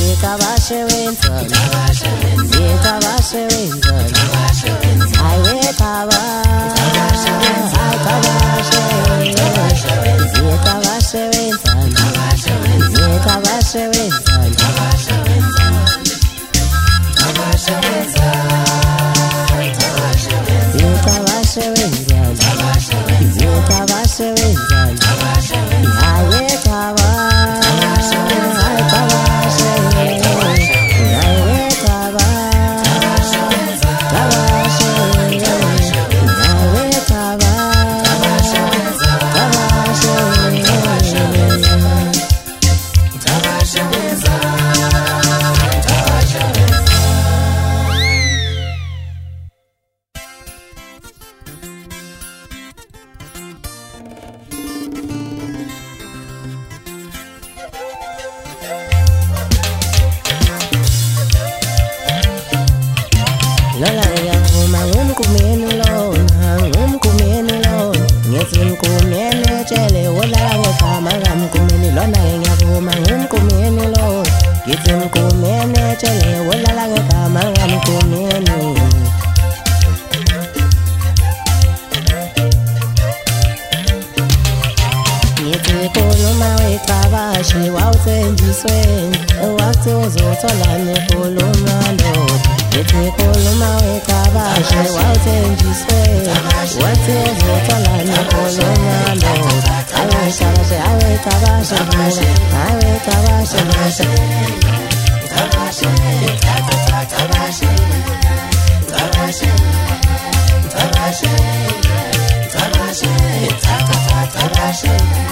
Nika washe winter Nika washe winter I wake up Nika washe Nika washe winter Nika washe winter Nika washe winter Nika washe winter Nika washe winter ngikhuluma weqabashe wawuthenjisweni ewathi uzothola ngikhuluma lokho ngithi khuluma weqabashe wawuthenjisweni wathi uzothola ngikhuluma lokho aweqabashe aweqabashe aweqabashe Tabashe, tabashe, tabashe, tabashe, tabashe, tabashe.